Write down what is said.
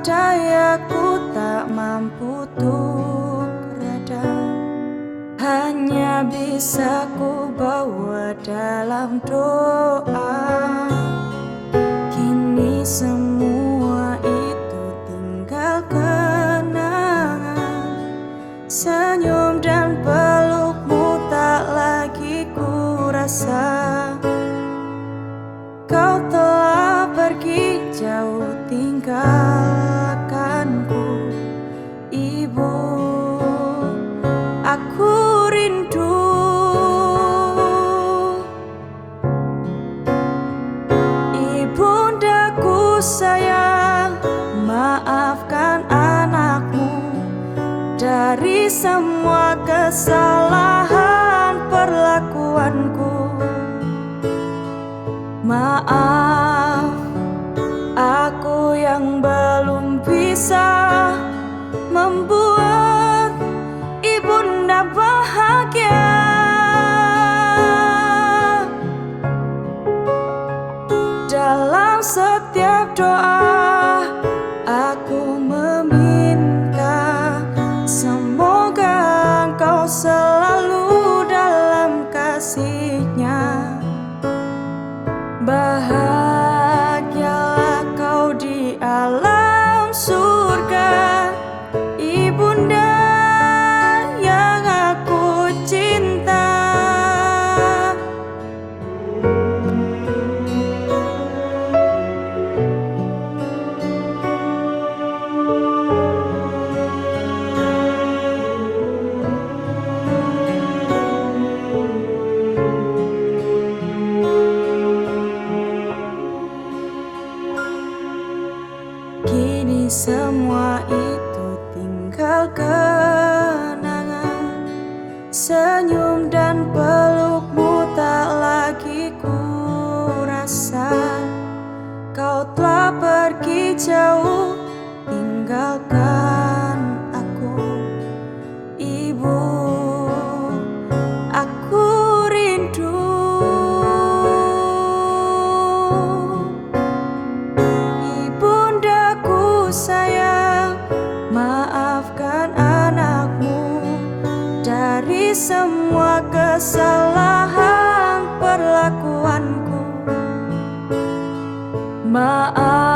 daya ku tak mampu tuk reda. Hanya bisa ku bawa dalam doa. Kini semua itu tinggal kenangan. Senyum dan pelukmu tak lagi ku rasakan. Sayang Maafkan anakmu Dari semua kesalahan perlakuanku. Maaf Aku yang belum bisa Membuat alam surga semua itu tinggal kenangan. Senyum dan pelukmu tak lagi ku rasa. Kau telah pergi jauh Dari semua kesalahan perlakuanku. Maaf